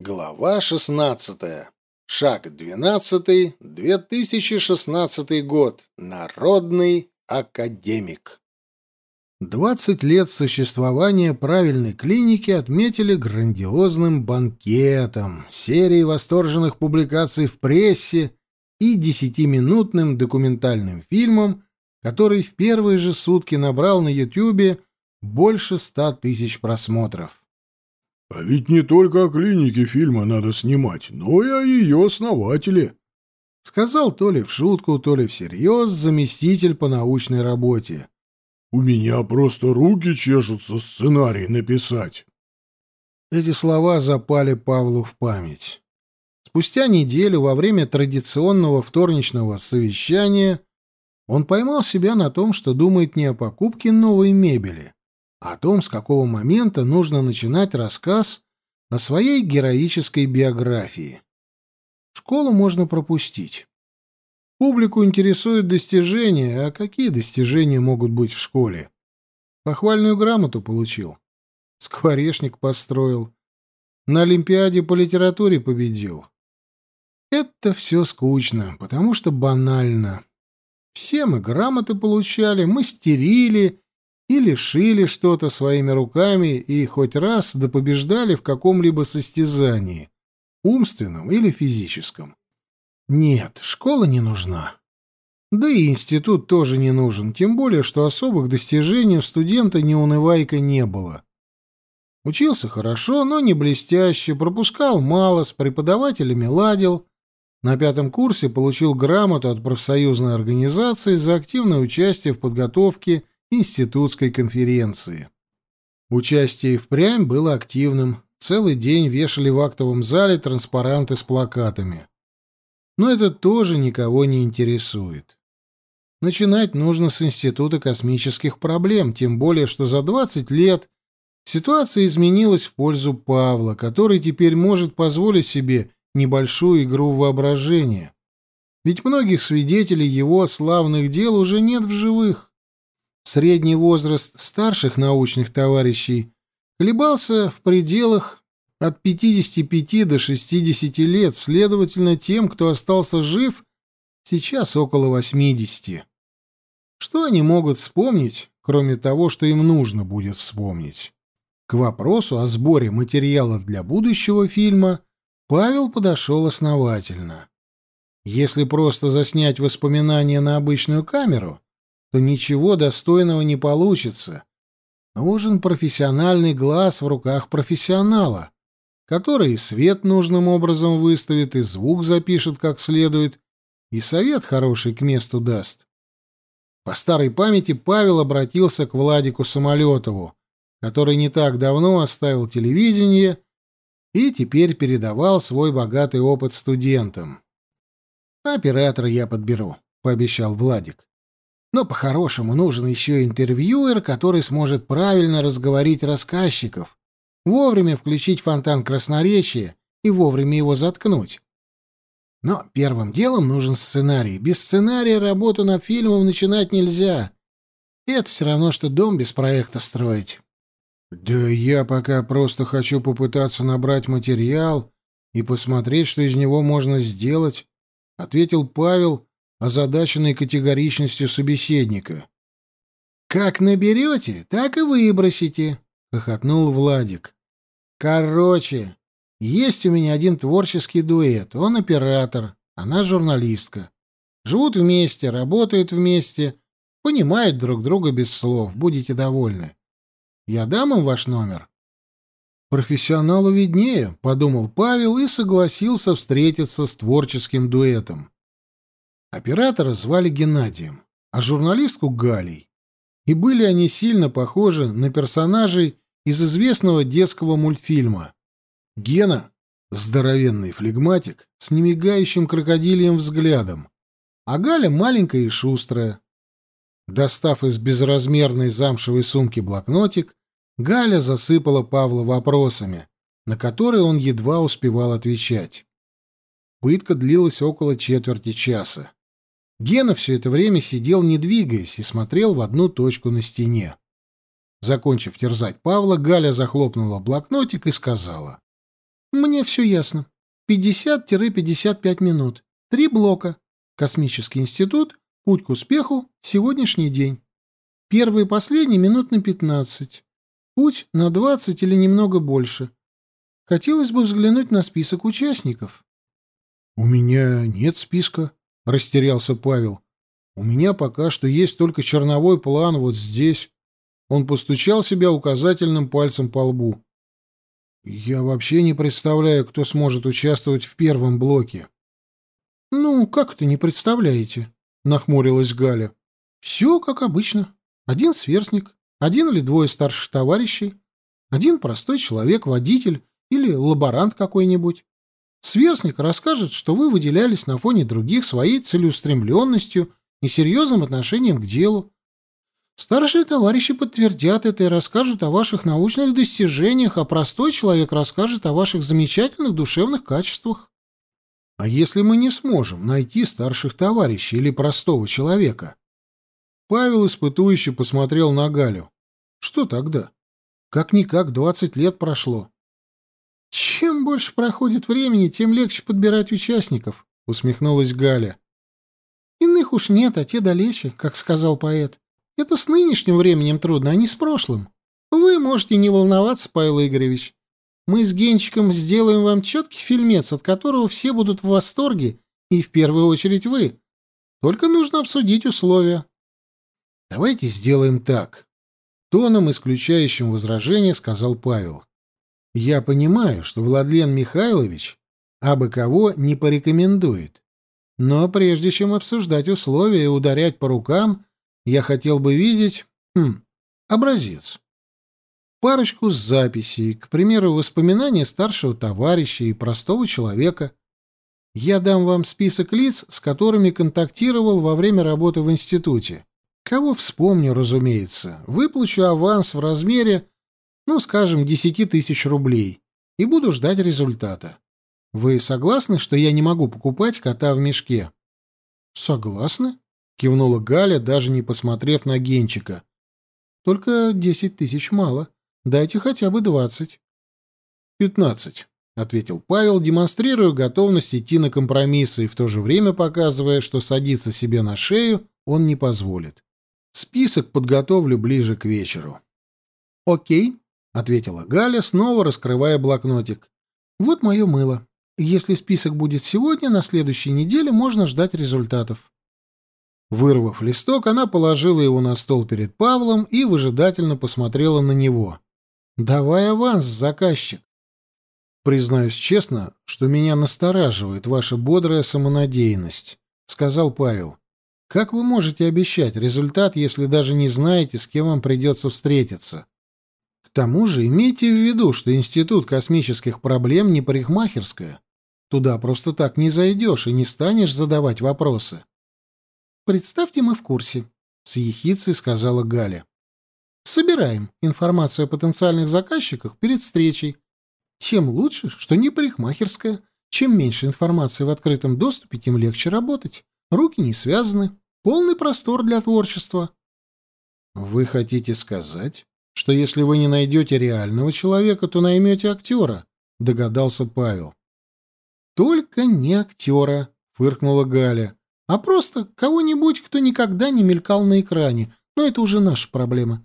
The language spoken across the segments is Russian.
Глава 16. Шаг 12. 2016 год. Народный академик. 20 лет существования правильной клиники отметили грандиозным банкетом, серией восторженных публикаций в прессе и десятиминутным документальным фильмом, который в первые же сутки набрал на Ютьюбе больше ста тысяч просмотров. А ведь не только о клинике фильма надо снимать, но и о ее основателе. Сказал то ли в шутку, то ли всерьез заместитель по научной работе. У меня просто руки чешутся сценарий написать. Эти слова запали Павлу в память. Спустя неделю, во время традиционного вторничного совещания, он поймал себя на том, что думает не о покупке новой мебели, о том, с какого момента нужно начинать рассказ о своей героической биографии. Школу можно пропустить. Публику интересуют достижения, а какие достижения могут быть в школе? Похвальную грамоту получил. Скворечник построил. На Олимпиаде по литературе победил. Это все скучно, потому что банально. Все мы грамоты получали, мастерили или шили что-то своими руками и хоть раз да побеждали в каком-либо состязании, умственном или физическом. Нет, школа не нужна. Да и институт тоже не нужен, тем более, что особых достижений у студента неунывайка не было. Учился хорошо, но не блестяще, пропускал мало, с преподавателями ладил. На пятом курсе получил грамоту от профсоюзной организации за активное участие в подготовке институтской конференции. Участие впрямь было активным. Целый день вешали в актовом зале транспаранты с плакатами. Но это тоже никого не интересует. Начинать нужно с Института космических проблем, тем более, что за 20 лет ситуация изменилась в пользу Павла, который теперь может позволить себе небольшую игру воображения. Ведь многих свидетелей его славных дел уже нет в живых. Средний возраст старших научных товарищей колебался в пределах от 55 до 60 лет, следовательно, тем, кто остался жив, сейчас около 80. Что они могут вспомнить, кроме того, что им нужно будет вспомнить? К вопросу о сборе материала для будущего фильма Павел подошел основательно. Если просто заснять воспоминания на обычную камеру, то ничего достойного не получится. Нужен профессиональный глаз в руках профессионала, который и свет нужным образом выставит, и звук запишет как следует, и совет хороший к месту даст. По старой памяти Павел обратился к Владику Самолетову, который не так давно оставил телевидение и теперь передавал свой богатый опыт студентам. «Оператора я подберу», — пообещал Владик. Но по-хорошему нужен еще интервьюер, который сможет правильно разговорить рассказчиков, вовремя включить фонтан красноречия и вовремя его заткнуть. Но первым делом нужен сценарий. Без сценария работу над фильмом начинать нельзя. Это все равно, что дом без проекта строить. Да я пока просто хочу попытаться набрать материал и посмотреть, что из него можно сделать, ответил Павел, озадаченный категоричностью собеседника. «Как наберете, так и выбросите», — хохотнул Владик. «Короче, есть у меня один творческий дуэт. Он оператор, она журналистка. Живут вместе, работают вместе, понимают друг друга без слов. Будете довольны. Я дам им ваш номер?» «Профессионалу виднее», — подумал Павел и согласился встретиться с творческим дуэтом. Оператора звали Геннадием, а журналистку — Галей. И были они сильно похожи на персонажей из известного детского мультфильма. Гена — здоровенный флегматик с немигающим крокодильем взглядом, а Галя маленькая и шустрая. Достав из безразмерной замшевой сумки блокнотик, Галя засыпала Павла вопросами, на которые он едва успевал отвечать. Пытка длилась около четверти часа. Гена все это время сидел, не двигаясь, и смотрел в одну точку на стене. Закончив терзать Павла, Галя захлопнула блокнотик и сказала. Мне все ясно. 50-55 минут. Три блока. Космический институт, путь к успеху, сегодняшний день. Первый и последний минут на 15. Путь на 20 или немного больше. Хотелось бы взглянуть на список участников. У меня нет списка, растерялся Павел. У меня пока что есть только черновой план вот здесь. Он постучал себя указательным пальцем по лбу. Я вообще не представляю, кто сможет участвовать в первом блоке. Ну, как это не представляете? нахмурилась Галя. Все как обычно. Один сверстник, один или двое старших товарищей, один простой человек, водитель или лаборант какой-нибудь. Сверстник расскажет, что вы выделялись на фоне других своей целеустремленностью и серьезным отношением к делу. Старшие товарищи подтвердят это и расскажут о ваших научных достижениях, а простой человек расскажет о ваших замечательных душевных качествах. А если мы не сможем найти старших товарищей или простого человека? Павел испытующе посмотрел на Галю. Что тогда? Как-никак двадцать лет прошло. Чем больше проходит времени, тем легче подбирать участников, усмехнулась Галя. Иных уж нет, а те далече, как сказал поэт. Это с нынешним временем трудно, а не с прошлым. Вы можете не волноваться, Павел Игоревич. Мы с Генчиком сделаем вам четкий фильмец, от которого все будут в восторге, и в первую очередь вы. Только нужно обсудить условия. Давайте сделаем так. Тоном, исключающим возражение, сказал Павел. Я понимаю, что Владлен Михайлович абы кого не порекомендует. Но прежде чем обсуждать условия и ударять по рукам, я хотел бы видеть... Хм, образец. Парочку с записей, к примеру, воспоминания старшего товарища и простого человека. Я дам вам список лиц, с которыми контактировал во время работы в институте. Кого вспомню, разумеется. Выплачу аванс в размере ну, скажем, десяти тысяч рублей, и буду ждать результата. Вы согласны, что я не могу покупать кота в мешке? Согласны? кивнула Галя, даже не посмотрев на Генчика. Только десять тысяч мало. Дайте хотя бы двадцать. Пятнадцать, ответил Павел, демонстрируя готовность идти на компромиссы и в то же время показывая, что садиться себе на шею он не позволит. Список подготовлю ближе к вечеру. Окей, — ответила Галя, снова раскрывая блокнотик. «Вот мое мыло. Если список будет сегодня, на следующей неделе можно ждать результатов». Вырвав листок, она положила его на стол перед Павлом и выжидательно посмотрела на него. «Давай аванс, заказчик». «Признаюсь честно, что меня настораживает ваша бодрая самонадеянность», — сказал Павел. «Как вы можете обещать результат, если даже не знаете, с кем вам придется встретиться?» Тому же имейте в виду, что Институт космических проблем не парикмахерская. Туда просто так не зайдешь и не станешь задавать вопросы. «Представьте, мы в курсе», — с ехицей сказала Галя. «Собираем информацию о потенциальных заказчиках перед встречей. Тем лучше, что не парикмахерская. Чем меньше информации в открытом доступе, тем легче работать. Руки не связаны. Полный простор для творчества». «Вы хотите сказать, что если вы не найдете реального человека, то наймете актера», — догадался Павел. «Только не актера», — фыркнула Галя, — «а просто кого-нибудь, кто никогда не мелькал на экране. Но это уже наша проблема.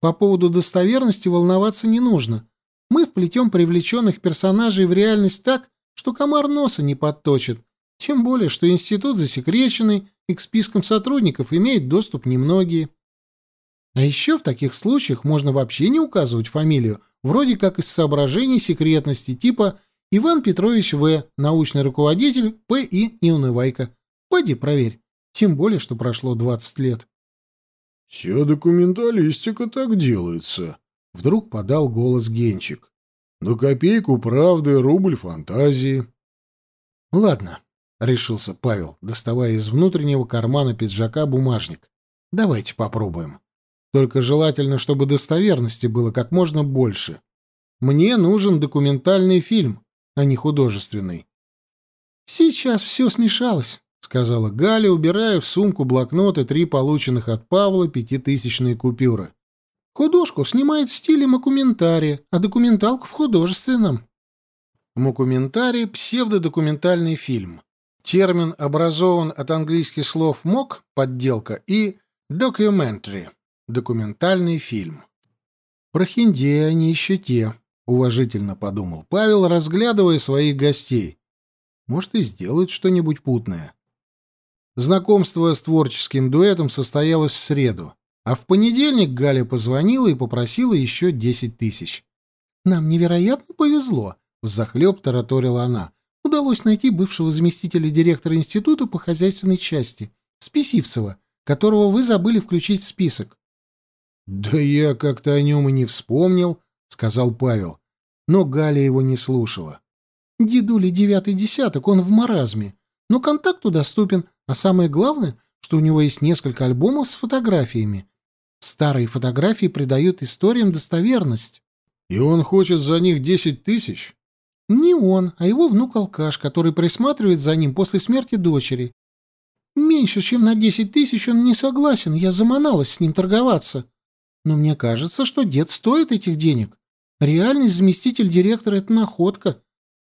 По поводу достоверности волноваться не нужно. Мы вплетем привлеченных персонажей в реальность так, что комар носа не подточит. Тем более, что институт засекреченный, и к спискам сотрудников имеют доступ немногие. А еще в таких случаях можно вообще не указывать фамилию, вроде как из соображений секретности, типа Иван Петрович В., научный руководитель П.И. Неунывайка. Пойди проверь. Тем более, что прошло 20 лет. «Вся документалистика так делается», — вдруг подал голос Генчик. «На копейку правды, рубль фантазии». «Ладно», — решился Павел, доставая из внутреннего кармана пиджака бумажник. «Давайте попробуем». Только желательно, чтобы достоверности было как можно больше. Мне нужен документальный фильм, а не художественный. «Сейчас все смешалось», — сказала Галя, убирая в сумку блокноты три полученных от Павла пятитысячные купюры. «Художку снимает в стиле макументария, а документалку в художественном». Мокументарий — псевдодокументальный фильм. Термин образован от английских слов «мок» — подделка и «documentary» — документальный фильм. Прохиндеи они еще те, — уважительно подумал Павел, разглядывая своих гостей. Может, и сделают что-нибудь путное. Знакомство с творческим дуэтом состоялось в среду, а в понедельник Галя позвонила и попросила еще десять тысяч. «Нам невероятно повезло», — взахлеб тараторила она. «Удалось найти бывшего заместителя директора института по хозяйственной части, Списивцева, которого вы забыли включить в список». «Да я как-то о нем и не вспомнил», — сказал Павел. Но Галя его не слушала. «Дедули девятый десяток, он в маразме. Но контакту доступен, а самое главное, что у него есть несколько альбомов с фотографиями. Старые фотографии придают историям достоверность». «И он хочет за них десять тысяч?» «Не он, а его внук-алкаш, который присматривает за ним после смерти дочери. Меньше, чем на десять тысяч он не согласен, я заманалась с ним торговаться. Но мне кажется, что дед стоит этих денег. Реальный заместитель директора — это находка.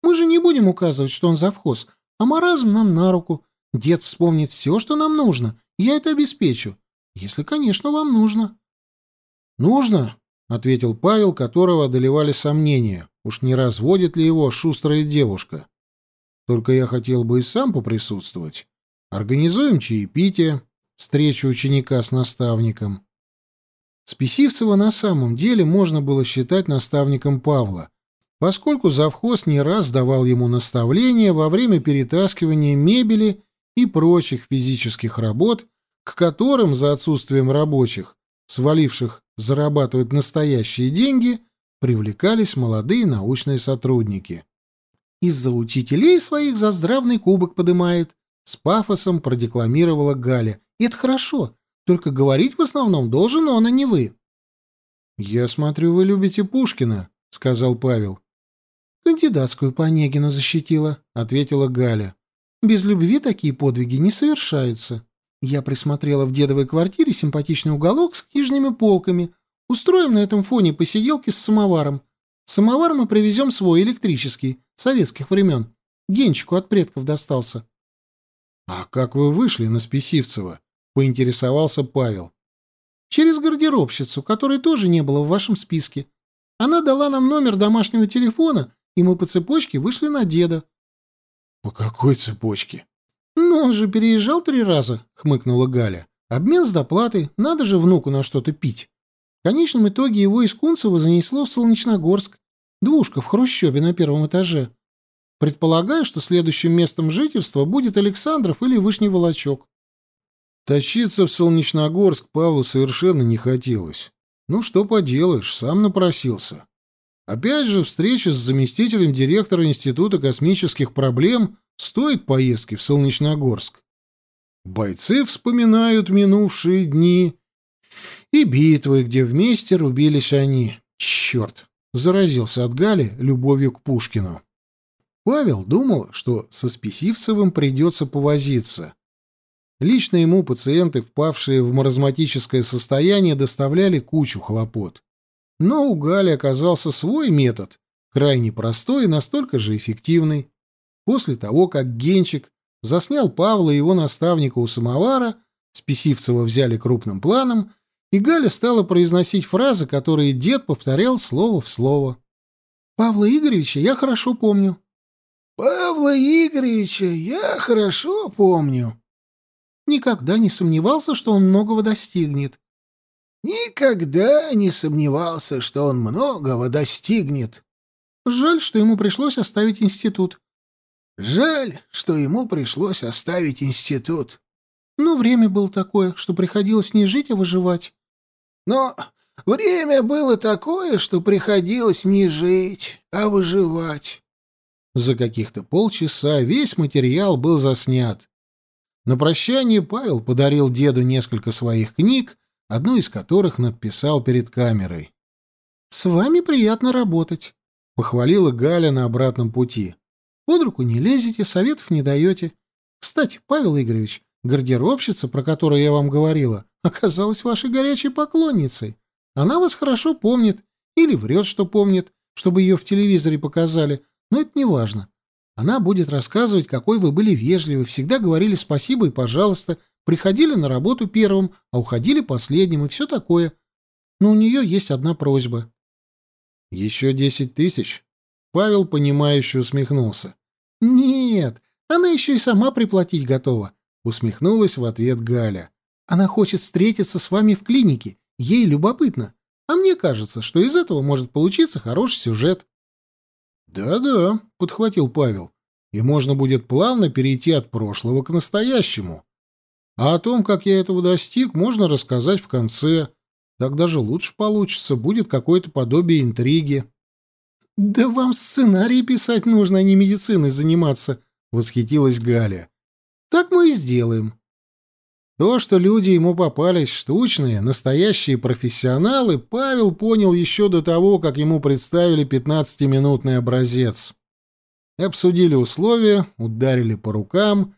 Мы же не будем указывать, что он завхоз, а маразм нам на руку. Дед вспомнит все, что нам нужно. Я это обеспечу. Если, конечно, вам нужно. Нужно, — ответил Павел, которого одолевали сомнения. Уж не разводит ли его шустрая девушка? Только я хотел бы и сам поприсутствовать. Организуем чаепитие, встречу ученика с наставником. Списивцева на самом деле можно было считать наставником Павла, поскольку завхоз не раз давал ему наставления во время перетаскивания мебели и прочих физических работ, к которым за отсутствием рабочих, сваливших зарабатывать настоящие деньги, привлекались молодые научные сотрудники. «Из-за учителей своих за здравный кубок подымает», — с пафосом продекламировала Галя. «И это хорошо. Только говорить в основном должен он, а не вы. — Я смотрю, вы любите Пушкина, — сказал Павел. — Кандидатскую по Онегину защитила, — ответила Галя. — Без любви такие подвиги не совершаются. Я присмотрела в дедовой квартире симпатичный уголок с книжными полками. Устроим на этом фоне посиделки с самоваром. Самовар мы привезем свой, электрический, советских времен. Генчику от предков достался. — А как вы вышли на Списивцева? — поинтересовался Павел. «Через гардеробщицу, которой тоже не было в вашем списке. Она дала нам номер домашнего телефона, и мы по цепочке вышли на деда». «По какой цепочке?» «Ну, он же переезжал три раза», — хмыкнула Галя. «Обмен с доплатой, надо же внуку на что-то пить». В конечном итоге его из Кунцева занесло в Солнечногорск. Двушка в Хрущебе на первом этаже. Предполагаю, что следующим местом жительства будет Александров или Вышний Волочок. Тащиться в Солнечногорск Павлу совершенно не хотелось. Ну, что поделаешь, сам напросился. Опять же, встреча с заместителем директора Института космических проблем стоит поездки в Солнечногорск. Бойцы вспоминают минувшие дни и битвы, где вместе рубились они. Черт! Заразился от Гали любовью к Пушкину. Павел думал, что со Списивцевым придется повозиться. Лично ему пациенты, впавшие в маразматическое состояние, доставляли кучу хлопот. Но у Гали оказался свой метод, крайне простой и настолько же эффективный. После того, как Генчик заснял Павла и его наставника у самовара, Списивцева взяли крупным планом, и Галя стала произносить фразы, которые дед повторял слово в слово. «Павла Игоревича я хорошо помню». «Павла Игоревича я хорошо помню», Никогда не сомневался, что он многого достигнет. Никогда не сомневался, что он многого достигнет. Жаль, что ему пришлось оставить институт. Жаль, что ему пришлось оставить институт. Но время было такое, что приходилось не жить, а выживать. Но время было такое, что приходилось не жить, а выживать. За каких-то полчаса весь материал был заснят. На прощание Павел подарил деду несколько своих книг, одну из которых надписал перед камерой. «С вами приятно работать», — похвалила Галя на обратном пути. «Под руку не лезете, советов не даете. Кстати, Павел Игоревич, гардеробщица, про которую я вам говорила, оказалась вашей горячей поклонницей. Она вас хорошо помнит или врет, что помнит, чтобы ее в телевизоре показали, Но это не важно. Она будет рассказывать, какой вы были вежливы, всегда говорили спасибо и пожалуйста, приходили на работу первым, а уходили последним и все такое. Но у нее есть одна просьба. Еще десять тысяч? Павел, понимающе усмехнулся. Нет, она еще и сама приплатить готова, усмехнулась в ответ Галя. Она хочет встретиться с вами в клинике. Ей любопытно. А мне кажется, что из этого может получиться хороший сюжет. «Да-да», — подхватил Павел, — «и можно будет плавно перейти от прошлого к настоящему. А о том, как я этого достиг, можно рассказать в конце. Так даже лучше получится, будет какое-то подобие интриги». «Да вам сценарий писать нужно, а не медициной заниматься», — восхитилась Галя. «Так мы и сделаем. То, что люди ему попались штучные, настоящие профессионалы, Павел понял еще до того, как ему представили пятнадцатиминутный образец. Обсудили условия, ударили по рукам,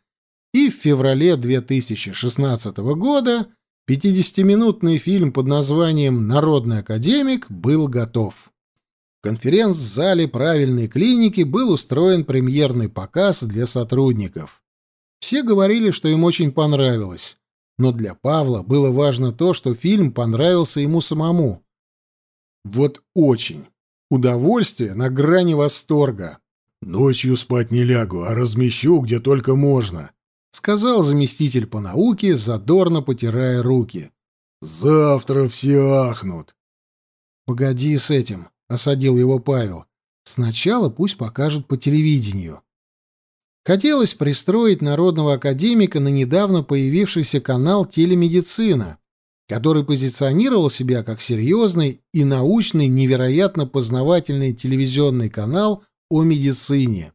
и в феврале 2016 года 50-минутный фильм под названием «Народный академик» был готов. В конференц-зале правильной клиники был устроен премьерный показ для сотрудников. Все говорили, что им очень понравилось но для Павла было важно то, что фильм понравился ему самому. Вот очень. Удовольствие на грани восторга. «Ночью спать не лягу, а размещу, где только можно», — сказал заместитель по науке, задорно потирая руки. «Завтра все ахнут». «Погоди с этим», — осадил его Павел. «Сначала пусть покажут по телевидению». Хотелось пристроить народного академика на недавно появившийся канал «Телемедицина», который позиционировал себя как серьезный и научный, невероятно познавательный телевизионный канал о медицине.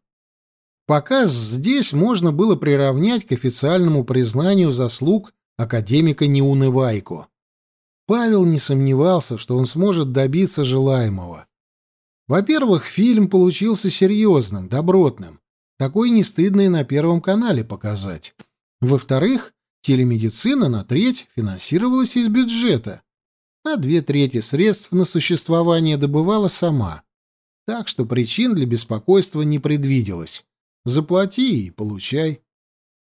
Показ здесь можно было приравнять к официальному признанию заслуг академика Неунывайко. Павел не сомневался, что он сможет добиться желаемого. Во-первых, фильм получился серьезным, добротным. Такой не стыдно и на Первом канале показать. Во-вторых, телемедицина на треть финансировалась из бюджета, а две трети средств на существование добывала сама. Так что причин для беспокойства не предвиделось. Заплати и получай.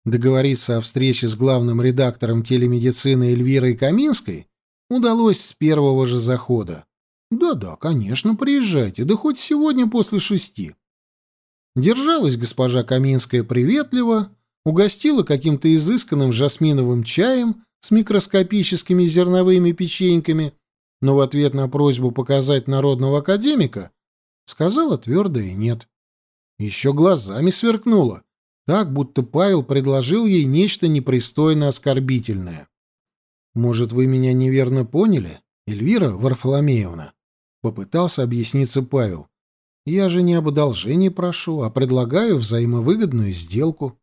Договориться о встрече с главным редактором телемедицины Эльвирой Каминской удалось с первого же захода. Да-да, конечно, приезжайте, да хоть сегодня после шести. Держалась госпожа Каминская приветливо, угостила каким-то изысканным жасминовым чаем с микроскопическими зерновыми печеньками, но в ответ на просьбу показать народного академика сказала твердое «нет». Еще глазами сверкнула, так, будто Павел предложил ей нечто непристойно оскорбительное. «Может, вы меня неверно поняли, Эльвира Варфоломеевна?» — попытался объясниться Павел. Я же не об одолжении прошу, а предлагаю взаимовыгодную сделку.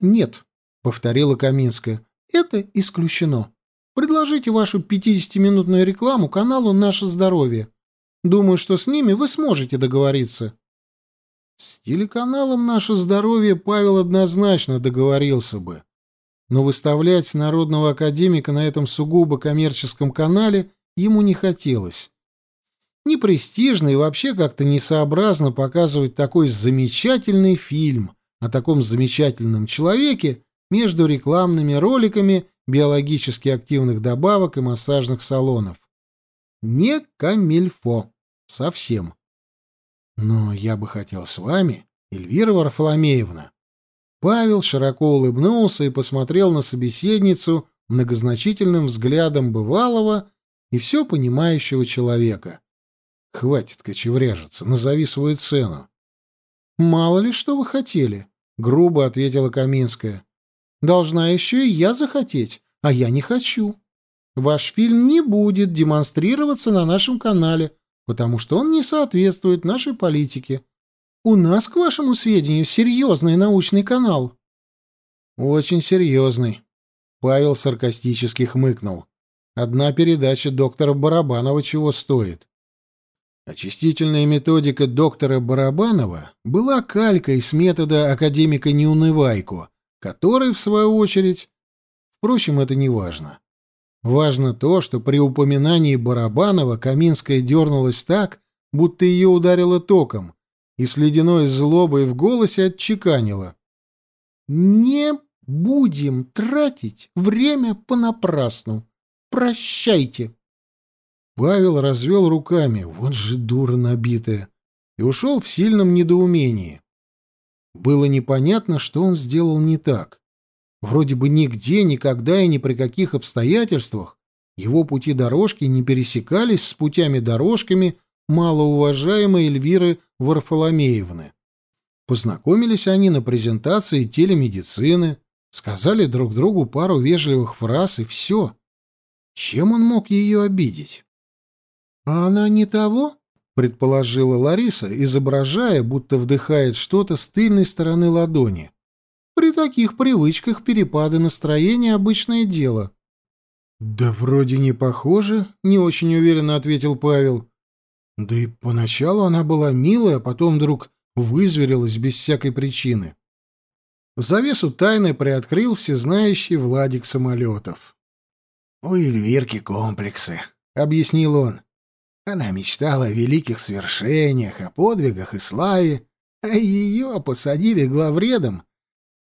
Нет, повторила Каминская. Это исключено. Предложите вашу пятидесятиминутную рекламу каналу Наше здоровье. Думаю, что с ними вы сможете договориться. С телеканалом Наше здоровье Павел однозначно договорился бы. Но выставлять народного академика на этом сугубо коммерческом канале ему не хотелось непрестижно и вообще как-то несообразно показывать такой замечательный фильм о таком замечательном человеке между рекламными роликами биологически активных добавок и массажных салонов. Не камильфо. Совсем. Но я бы хотел с вами, Эльвира Варфоломеевна. Павел широко улыбнулся и посмотрел на собеседницу многозначительным взглядом бывалого и все понимающего человека. Хватит кочевряжиться, назови свою цену. Мало ли что вы хотели, грубо ответила Каминская. Должна еще и я захотеть, а я не хочу. Ваш фильм не будет демонстрироваться на нашем канале, потому что он не соответствует нашей политике. У нас, к вашему сведению, серьезный научный канал. Очень серьезный. Павел саркастически хмыкнул. Одна передача доктора Барабанова чего стоит. Очистительная методика доктора Барабанова была калькой с метода академика Неунывайко, который, в свою очередь... Впрочем, это не важно. Важно то, что при упоминании Барабанова Каминская дернулась так, будто ее ударило током, и с ледяной злобой в голосе отчеканила. «Не будем тратить время понапрасну. Прощайте!» Павел развел руками, вот же дура набитая, и ушел в сильном недоумении. Было непонятно, что он сделал не так. Вроде бы нигде, никогда и ни при каких обстоятельствах его пути дорожки не пересекались с путями-дорожками малоуважаемой Эльвиры Варфоломеевны. Познакомились они на презентации телемедицины, сказали друг другу пару вежливых фраз и все. Чем он мог ее обидеть? «А она не того?» — предположила Лариса, изображая, будто вдыхает что-то с тыльной стороны ладони. «При таких привычках перепады настроения — обычное дело». «Да вроде не похоже», — не очень уверенно ответил Павел. Да и поначалу она была милая, а потом вдруг вызверилась без всякой причины. Завесу тайны приоткрыл всезнающий Владик Самолетов. «У Эльвирки комплексы», — объяснил он. Она мечтала о великих свершениях, о подвигах и славе, а ее посадили главредом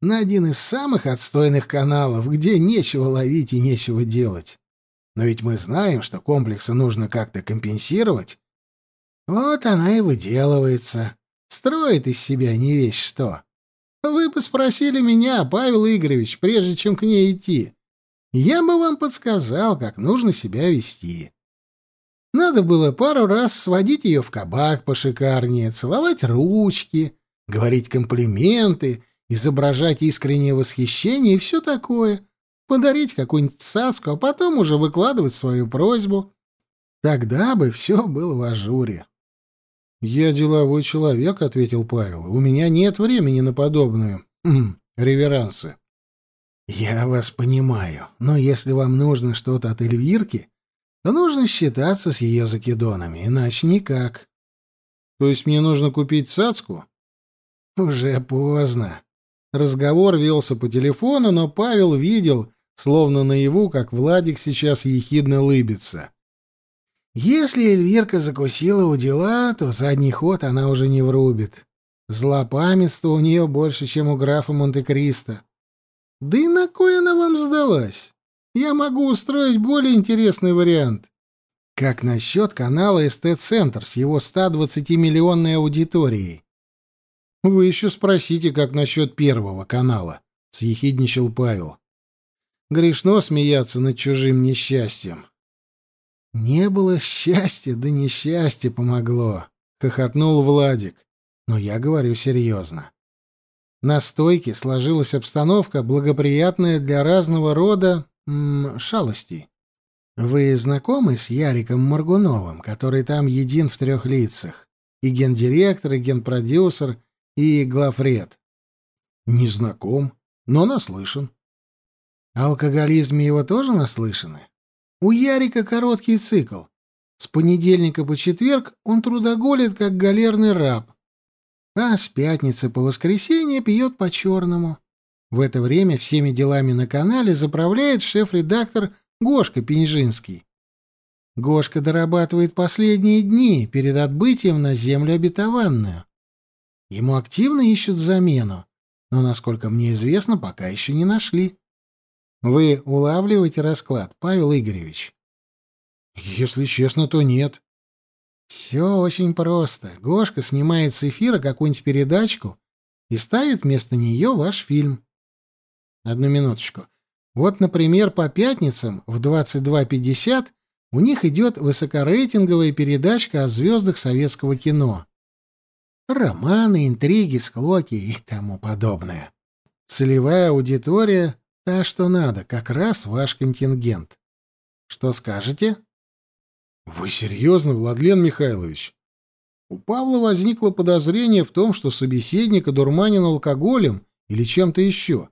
на один из самых отстойных каналов, где нечего ловить и нечего делать. Но ведь мы знаем, что комплексы нужно как-то компенсировать. Вот она и выделывается, строит из себя не весь что. Вы бы спросили меня, Павел Игоревич, прежде чем к ней идти. Я бы вам подсказал, как нужно себя вести. Надо было пару раз сводить ее в кабак пошикарнее, целовать ручки, говорить комплименты изображать искреннее восхищение и все такое, подарить какую-нибудь цацку, а потом уже выкладывать свою просьбу. Тогда бы все было в ажуре. «Я деловой человек», — ответил Павел. «У меня нет времени на подобные реверансы». «Я вас понимаю, но если вам нужно что-то от Эльвирки, то нужно считаться с ее закидонами, иначе никак». «То есть мне нужно купить цацку?» «Уже поздно. Разговор велся по телефону, но Павел видел, словно наяву, как Владик сейчас ехидно лыбится. Если Эльвирка закусила у дела, то задний ход она уже не врубит. Злопамятство у нее больше, чем у графа Монте-Кристо. Да и на кой она вам сдалась? Я могу устроить более интересный вариант. Как насчет канала СТ-центр с его 120-миллионной аудиторией? Вы еще спросите, как насчет первого канала, — съехидничал Павел. Грешно смеяться над чужим несчастьем. Не было счастья, да несчастье помогло, — хохотнул Владик. Но я говорю серьезно. На стойке сложилась обстановка, благоприятная для разного рода м, шалостей. Вы знакомы с Яриком Моргуновым, который там един в трех лицах? И гендиректор, и генпродюсер, и главред. Не знаком, но наслышан. Алкоголизме его тоже наслышаны? У Ярика короткий цикл. С понедельника по четверг он трудоголит, как галерный раб. А с пятницы по воскресенье пьет по-черному. В это время всеми делами на канале заправляет шеф-редактор Гошка Пеньжинский. Гошка дорабатывает последние дни перед отбытием на землю обетованную. Ему активно ищут замену, но, насколько мне известно, пока еще не нашли. Вы улавливаете расклад, Павел Игоревич? Если честно, то нет. Все очень просто. Гошка снимает с эфира какую-нибудь передачку и ставит вместо нее ваш фильм. Одну минуточку. Вот, например, по пятницам в 22.50 у них идет высокорейтинговая передачка о звездах советского кино. Романы, интриги, склоки и тому подобное. Целевая аудитория — та, что надо, как раз ваш контингент. Что скажете? — Вы серьезно, Владлен Михайлович? У Павла возникло подозрение в том, что собеседника дурманен алкоголем или чем-то еще.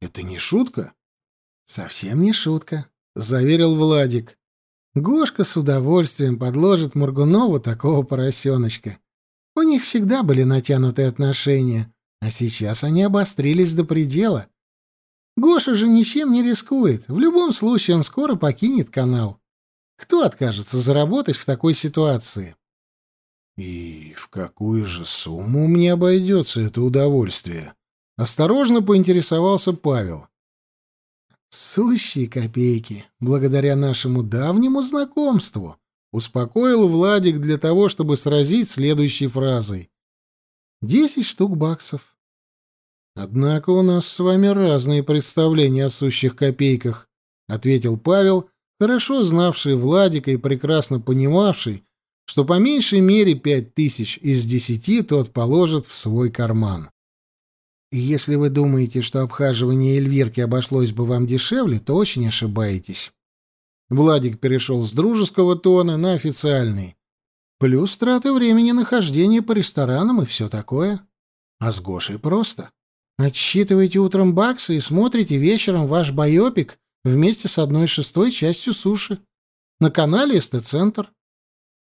Это не шутка? — Совсем не шутка, — заверил Владик. Гошка с удовольствием подложит Мургунову такого поросеночка. У них всегда были натянутые отношения, а сейчас они обострились до предела. Гоша же ничем не рискует. В любом случае он скоро покинет канал. Кто откажется заработать в такой ситуации? И в какую же сумму мне обойдется это удовольствие? Осторожно поинтересовался Павел. Сущие копейки, благодаря нашему давнему знакомству, успокоил Владик для того, чтобы сразить следующей фразой. Десять штук баксов. Однако у нас с вами разные представления о сущих копейках, ответил Павел, хорошо знавший Владика и прекрасно понимавший, что по меньшей мере пять тысяч из десяти тот положит в свой карман. И если вы думаете, что обхаживание Эльвирки обошлось бы вам дешевле, то очень ошибаетесь. Владик перешел с дружеского тона на официальный. Плюс траты времени нахождения по ресторанам и все такое. А с Гошей просто. Отсчитываете утром баксы и смотрите вечером ваш байопик вместе с одной шестой частью суши. На канале СТ-центр.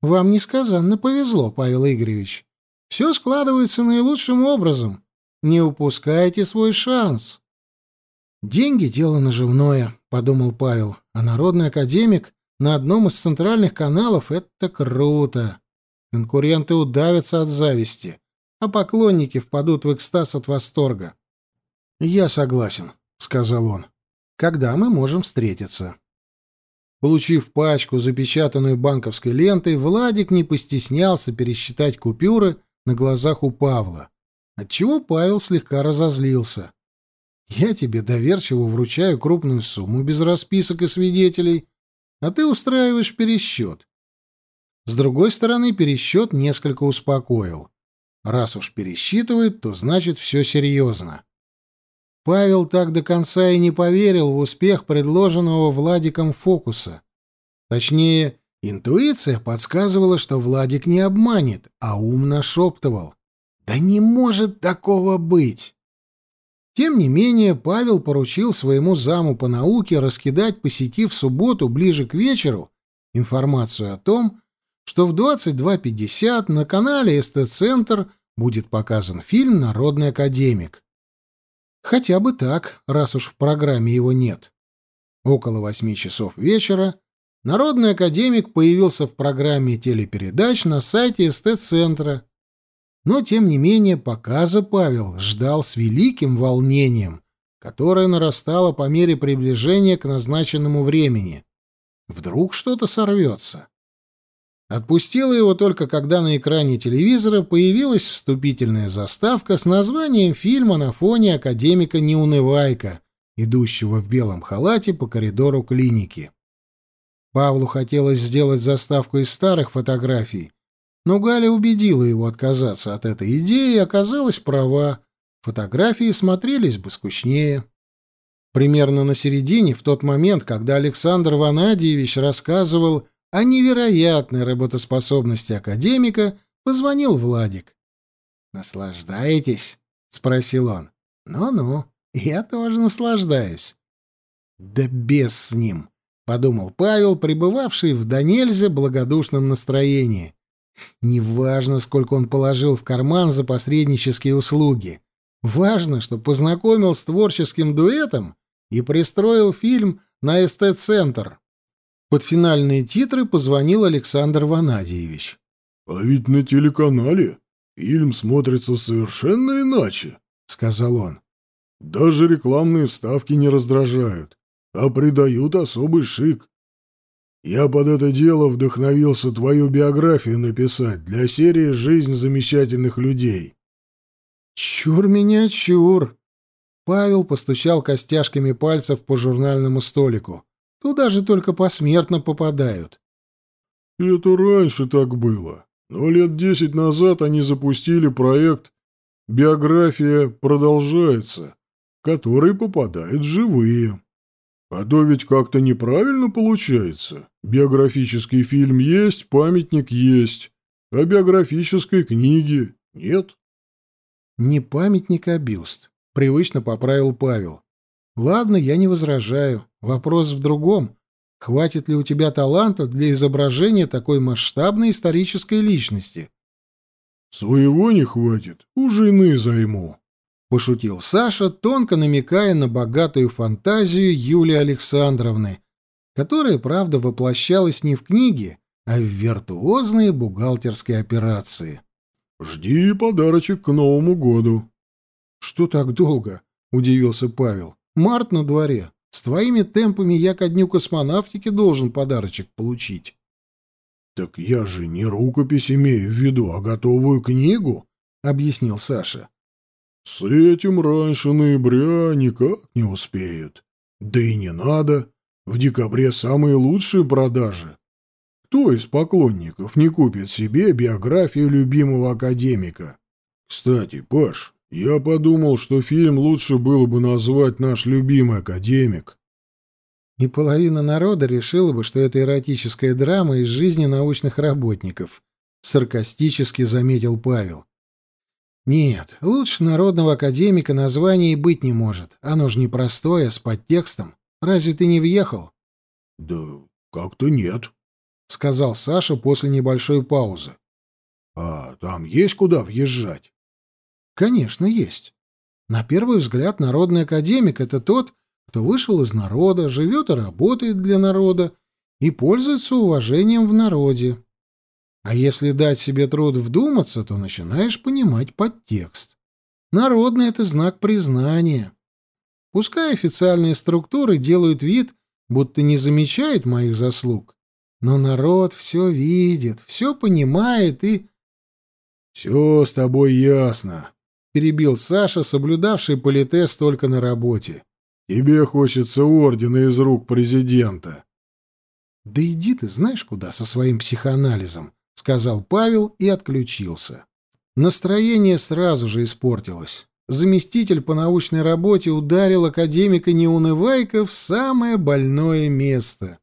Вам несказанно повезло, Павел Игоревич. Все складывается наилучшим образом. Не упускайте свой шанс. Деньги — дело наживное, — подумал Павел, а народный академик на одном из центральных каналов — это круто. Конкуренты удавятся от зависти, а поклонники впадут в экстаз от восторга. «Я согласен», — сказал он. «Когда мы можем встретиться?» Получив пачку, запечатанную банковской лентой, Владик не постеснялся пересчитать купюры на глазах у Павла, отчего Павел слегка разозлился. «Я тебе доверчиво вручаю крупную сумму без расписок и свидетелей, а ты устраиваешь пересчет». С другой стороны, пересчет несколько успокоил. Раз уж пересчитывает, то значит все серьезно. Павел так до конца и не поверил в успех предложенного Владиком фокуса. Точнее, интуиция подсказывала, что Владик не обманет, а ум нашептывал. «Да не может такого быть!» Тем не менее, Павел поручил своему заму по науке раскидать по сети в субботу ближе к вечеру информацию о том, что в 22.50 на канале СТ-центр будет показан фильм «Народный академик». Хотя бы так, раз уж в программе его нет. Около восьми часов вечера народный академик появился в программе телепередач на сайте СТ-центра. Но, тем не менее, показа Павел ждал с великим волнением, которое нарастало по мере приближения к назначенному времени. Вдруг что-то сорвется. Отпустила его только когда на экране телевизора появилась вступительная заставка с названием фильма на фоне академика Неунывайка, идущего в белом халате по коридору клиники. Павлу хотелось сделать заставку из старых фотографий, но Галя убедила его отказаться от этой идеи и оказалась права. Фотографии смотрелись бы скучнее. Примерно на середине, в тот момент, когда Александр Ванадьевич рассказывал о невероятной работоспособности академика позвонил Владик. «Наслаждаетесь?» — спросил он. «Ну-ну, я тоже наслаждаюсь». «Да без с ним!» — подумал Павел, пребывавший в донельзя благодушном настроении. «Неважно, сколько он положил в карман за посреднические услуги. Важно, что познакомил с творческим дуэтом и пристроил фильм на СТ-центр». Под финальные титры позвонил Александр Ванадьевич. «А ведь на телеканале фильм смотрится совершенно иначе», — сказал он. «Даже рекламные вставки не раздражают, а придают особый шик. Я под это дело вдохновился твою биографию написать для серии «Жизнь замечательных людей». «Чур меня, чур!» Павел постучал костяшками пальцев по журнальному столику. Туда же только посмертно попадают. Это раньше так было. Но лет десять назад они запустили проект «Биография продолжается», в который попадают живые. А то ведь как-то неправильно получается. Биографический фильм есть, памятник есть, а биографической книги нет. Не памятник, а бюст. Привычно поправил Павел. Ладно, я не возражаю. Вопрос в другом. Хватит ли у тебя таланта для изображения такой масштабной исторической личности? Своего не хватит, у жены займу. Пошутил Саша, тонко намекая на богатую фантазию Юлии Александровны, которая, правда, воплощалась не в книге, а в виртуозные бухгалтерские операции. «Жди подарочек к Новому году». «Что так долго?» — удивился Павел. «Март на дворе. С твоими темпами я ко дню космонавтики должен подарочек получить». «Так я же не рукопись имею в виду, а готовую книгу», — объяснил Саша. «С этим раньше ноября никак не успеют. Да и не надо. В декабре самые лучшие продажи. Кто из поклонников не купит себе биографию любимого академика? Кстати, Паш, я подумал, что фильм лучше было бы назвать «Наш любимый академик». И половина народа решила бы, что это эротическая драма из жизни научных работников, саркастически заметил Павел. Нет, лучше народного академика название и быть не может. Оно же не простое, с подтекстом. Разве ты не въехал? Да как-то нет, — сказал Саша после небольшой паузы. — А там есть куда въезжать? — Конечно, есть. На первый взгляд народный академик — это тот, кто вышел из народа, живет и работает для народа и пользуется уважением в народе. А если дать себе труд вдуматься, то начинаешь понимать подтекст. Народный — это знак признания. Пускай официальные структуры делают вид, будто не замечают моих заслуг, но народ все видит, все понимает и... — Все с тобой ясно, — перебил Саша, соблюдавший политес только на работе. — Тебе хочется ордена из рук президента. — Да иди ты знаешь куда со своим психоанализом, — сказал Павел и отключился. Настроение сразу же испортилось. Заместитель по научной работе ударил академика Неунывайка в самое больное место.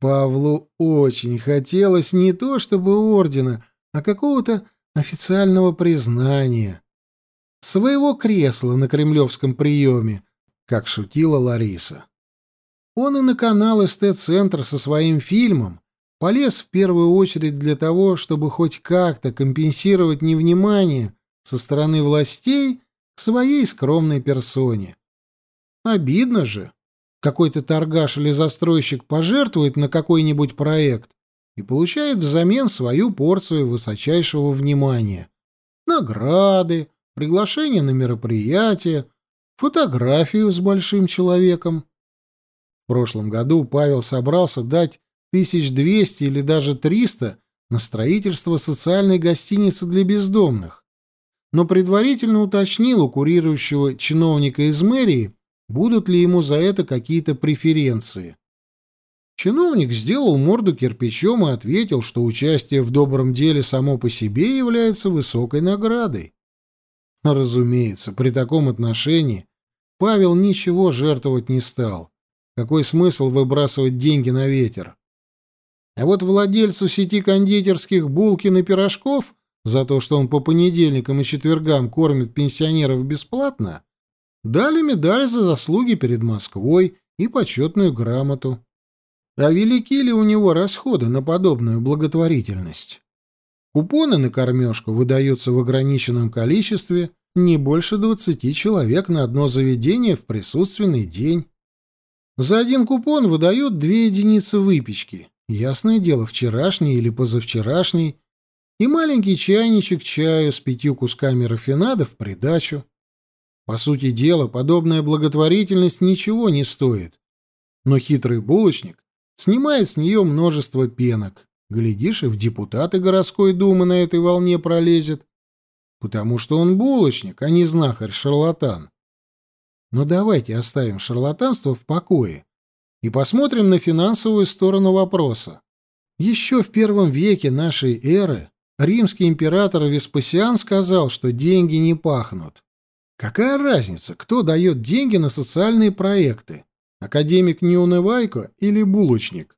Павлу очень хотелось не то чтобы ордена, а какого-то официального признания. Своего кресла на кремлевском приеме, как шутила Лариса. Он и на канал СТ-центр со своим фильмом полез в первую очередь для того, чтобы хоть как-то компенсировать невнимание со стороны властей к своей скромной персоне. Обидно же, какой-то торгаш или застройщик пожертвует на какой-нибудь проект и получает взамен свою порцию высочайшего внимания. Награды, приглашение на мероприятие, фотографию с большим человеком. В прошлом году Павел собрался дать 1200 или даже 300 на строительство социальной гостиницы для бездомных, но предварительно уточнил у курирующего чиновника из мэрии, будут ли ему за это какие-то преференции. Чиновник сделал морду кирпичом и ответил, что участие в добром деле само по себе является высокой наградой. Разумеется, при таком отношении Павел ничего жертвовать не стал. Какой смысл выбрасывать деньги на ветер? А вот владельцу сети кондитерских Булкин и Пирожков за то, что он по понедельникам и четвергам кормит пенсионеров бесплатно, дали медаль за заслуги перед Москвой и почетную грамоту. А велики ли у него расходы на подобную благотворительность? Купоны на кормежку выдаются в ограниченном количестве, не больше двадцати человек на одно заведение в присутственный день. За один купон выдают две единицы выпечки, ясное дело, вчерашний или позавчерашний, и маленький чайничек чаю с пятью кусками рафинада в придачу. По сути дела, подобная благотворительность ничего не стоит. Но хитрый булочник снимает с нее множество пенок. Глядишь, и в депутаты городской думы на этой волне пролезет. Потому что он булочник, а не знахарь-шарлатан. Но давайте оставим шарлатанство в покое и посмотрим на финансовую сторону вопроса. Еще в первом веке нашей эры римский император Веспасиан сказал, что деньги не пахнут. Какая разница, кто дает деньги на социальные проекты? Академик Неунывайко или булочник?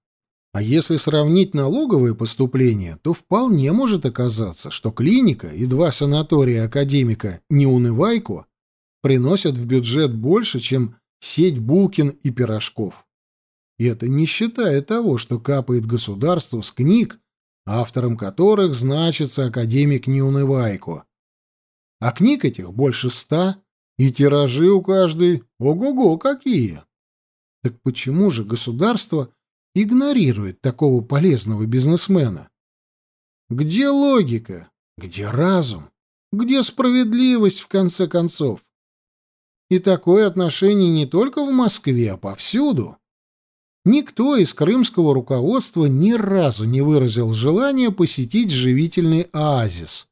А если сравнить налоговые поступления, то вполне может оказаться, что клиника и два санатория академика Неунывайко приносят в бюджет больше, чем сеть Булкин и Пирожков. И это не считая того, что капает государству с книг, автором которых значится академик Неунывайко. А книг этих больше ста, и тиражи у каждой ого-го какие. Так почему же государство игнорирует такого полезного бизнесмена? Где логика? Где разум? Где справедливость, в конце концов? И такое отношение не только в Москве, а повсюду. Никто из крымского руководства ни разу не выразил желания посетить живительный оазис,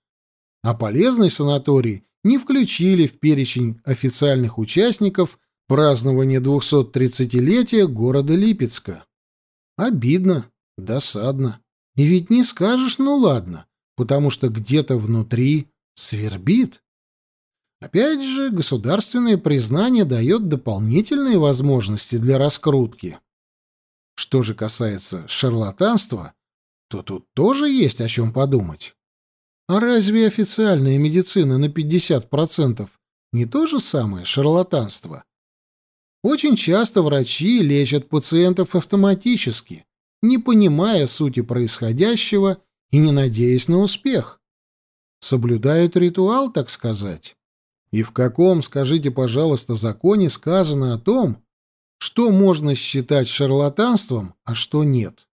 а полезный санаторий не включили в перечень официальных участников празднования 230-летия города Липецка. Обидно, досадно. И ведь не скажешь, ну ладно, потому что где-то внутри свербит. Опять же, государственное признание дает дополнительные возможности для раскрутки. Что же касается шарлатанства, то тут тоже есть о чем подумать. А разве официальная медицина на 50% не то же самое шарлатанство? Очень часто врачи лечат пациентов автоматически, не понимая сути происходящего и не надеясь на успех. Соблюдают ритуал, так сказать. И в каком, скажите, пожалуйста, законе сказано о том, что можно считать шарлатанством, а что нет.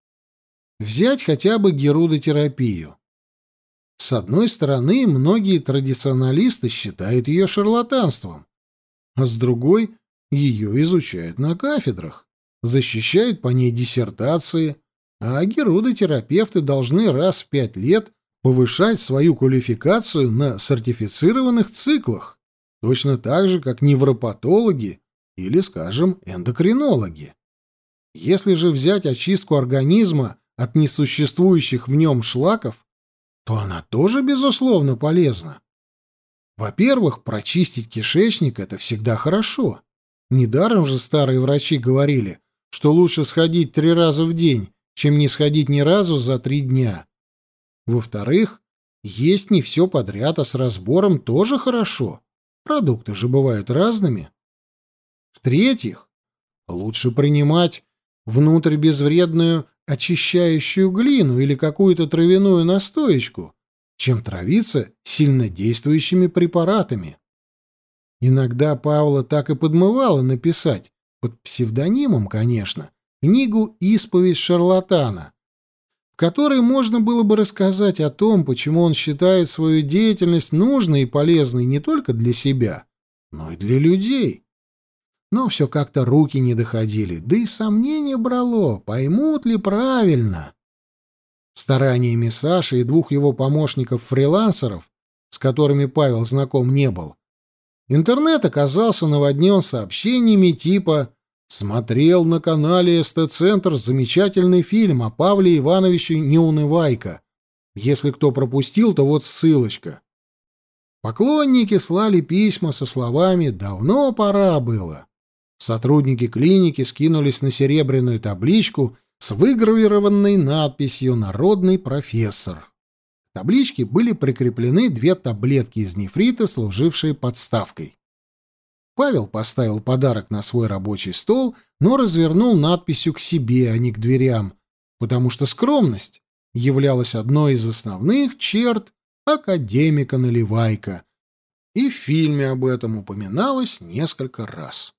Взять хотя бы герудотерапию. С одной стороны, многие традиционалисты считают ее шарлатанством, а с другой — ее изучают на кафедрах, защищают по ней диссертации, а герудотерапевты должны раз в пять лет повышать свою квалификацию на сертифицированных циклах, точно так же, как невропатологи или, скажем, эндокринологи. Если же взять очистку организма от несуществующих в нем шлаков, то она тоже, безусловно, полезна. Во-первых, прочистить кишечник — это всегда хорошо. Недаром же старые врачи говорили, что лучше сходить три раза в день, чем не сходить ни разу за три дня. Во-вторых, есть не все подряд, а с разбором тоже хорошо. Продукты же бывают разными. В-третьих, лучше принимать внутрь безвредную очищающую глину или какую-то травяную настоечку, чем травиться сильнодействующими препаратами. Иногда Павла так и подмывало написать, под псевдонимом, конечно, книгу «Исповедь шарлатана», в которой можно было бы рассказать о том, почему он считает свою деятельность нужной и полезной не только для себя, но и для людей. Но все как-то руки не доходили, да и сомнение брало, поймут ли правильно. Стараниями Саши и двух его помощников-фрилансеров, с которыми Павел знаком не был, интернет оказался наводнен сообщениями типа «Смотрел на канале СТ-центр замечательный фильм о Павле Ивановиче Неунывайко. Если кто пропустил, то вот ссылочка». Поклонники слали письма со словами «давно пора было». Сотрудники клиники скинулись на серебряную табличку с выгравированной надписью «Народный профессор». К табличке были прикреплены две таблетки из нефрита, служившие подставкой. Павел поставил подарок на свой рабочий стол, но развернул надписью к себе, а не к дверям, потому что скромность являлась одной из основных черт академика Наливайка, и в фильме об этом упоминалось несколько раз.